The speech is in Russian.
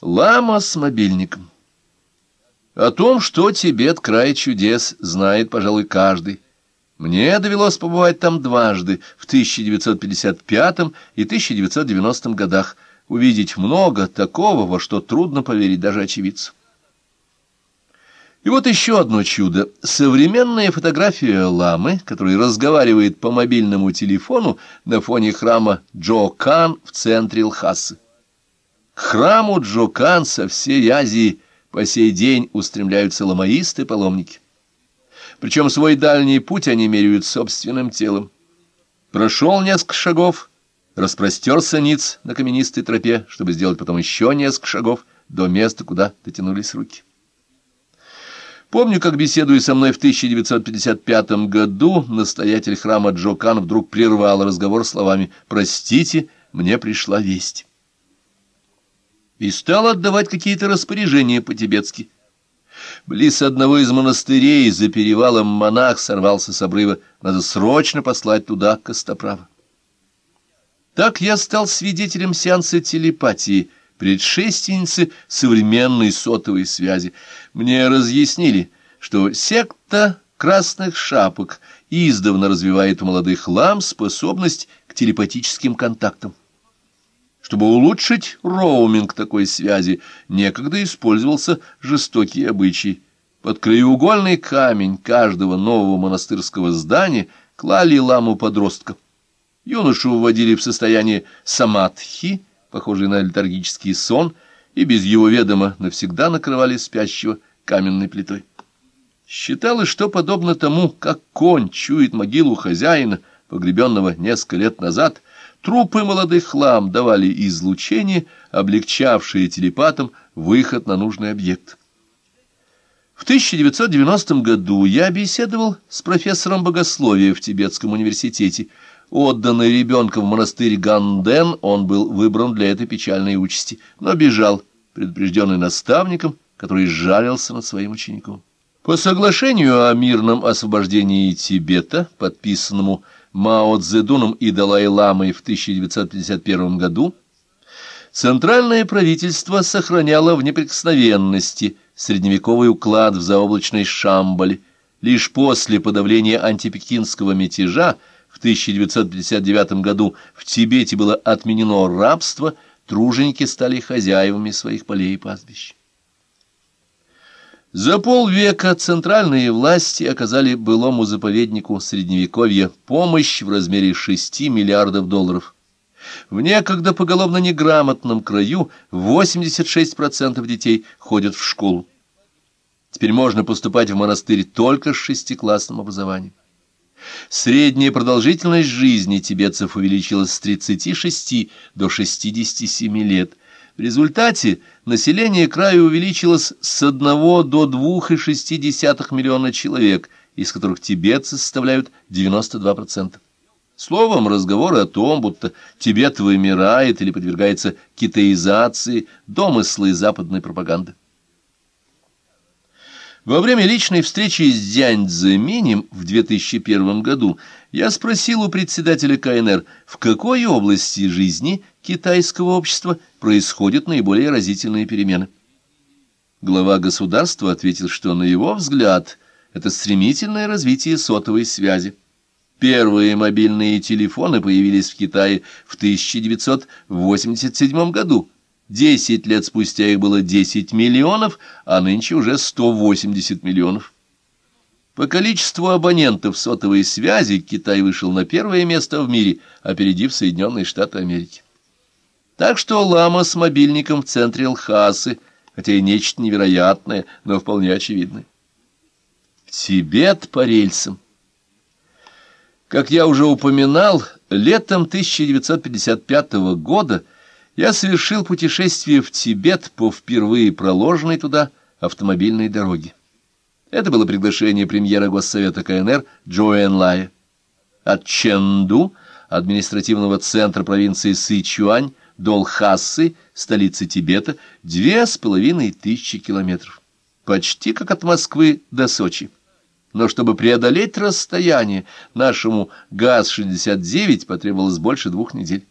Лама с мобильником. О том, что Тибет — край чудес, знает, пожалуй, каждый. Мне довелось побывать там дважды, в 1955 и 1990 годах, увидеть много такого, во что трудно поверить даже очевидцу. И вот еще одно чудо. Современная фотография ламы, который разговаривает по мобильному телефону на фоне храма Джокан в центре Лхасы. Храму Джокан со всей Азии по сей день устремляются ламаисты-паломники. Причем свой дальний путь они меряют собственным телом. Прошел несколько шагов, распростерся ниц на каменистой тропе, чтобы сделать потом еще несколько шагов до места, куда дотянулись руки. Помню, как, беседуя со мной в 1955 году, настоятель храма Джокан вдруг прервал разговор словами «Простите, мне пришла весть» и стал отдавать какие-то распоряжения по-тибетски. Близ одного из монастырей за перевалом монах сорвался с обрыва. Надо срочно послать туда Костоправа. Так я стал свидетелем сеанса телепатии, предшественницы современной сотовой связи. Мне разъяснили, что секта красных шапок издавна развивает у молодых лам способность к телепатическим контактам. Чтобы улучшить роуминг такой связи, некогда использовался жестокий обычай. Под краеугольный камень каждого нового монастырского здания клали ламу подростка. Юношу вводили в состояние самадхи, похожий на летаргический сон, и без его ведома навсегда накрывали спящего каменной плитой. Считалось, что подобно тому, как конь чует могилу хозяина, погребенного несколько лет назад, Трупы молодых лам давали излучение, облегчавшее телепатам выход на нужный объект. В 1990 году я беседовал с профессором богословия в Тибетском университете. Отданный ребенком в монастырь Ганден, он был выбран для этой печальной участи, но бежал, предупрежденный наставником, который жалился над своим учеником. По соглашению о мирном освобождении Тибета, подписанному Мао Цзэдуном и Далай-ламой в 1951 году, Центральное правительство сохраняло в неприкосновенности средневековый уклад в заоблачной Шамбале. Лишь после подавления антипекинского мятежа в 1959 году в Тибете было отменено рабство, труженики стали хозяевами своих полей и пастбищ. За полвека центральные власти оказали былому заповеднику Средневековья помощь в размере 6 миллиардов долларов. В некогда поголовно неграмотном краю 86% детей ходят в школу. Теперь можно поступать в монастырь только с шестиклассным образованием. Средняя продолжительность жизни тибетцев увеличилась с 36 до 67 лет – в результате население края увеличилось с 1 до 2,6 миллиона человек, из которых тибетцы составляют 92%. Словом, разговоры о том, будто Тибет вымирает или подвергается китаизации, домыслы западной пропаганды. Во время личной встречи с Дзянь Цзэминем в 2001 году я спросил у председателя КНР, в какой области жизни китайского общества происходят наиболее разительные перемены. Глава государства ответил, что, на его взгляд, это стремительное развитие сотовой связи. Первые мобильные телефоны появились в Китае в 1987 году. Десять лет спустя их было 10 миллионов, а нынче уже 180 миллионов. По количеству абонентов сотовой связи Китай вышел на первое место в мире, опередив Соединенные Штаты Америки. Так что лама с мобильником в центре Лхасы, хотя и нечто невероятное, но вполне очевидное. Тибет по рельсам. Как я уже упоминал, летом 1955 года я совершил путешествие в Тибет по впервые проложенной туда автомобильной дороге. Это было приглашение премьера Госсовета КНР Джоэн Лая. От Ченду, административного центра провинции Сычуань, до Лхасы, столицы Тибета, две с половиной тысячи километров. Почти как от Москвы до Сочи. Но чтобы преодолеть расстояние, нашему ГАЗ-69 потребовалось больше двух недель.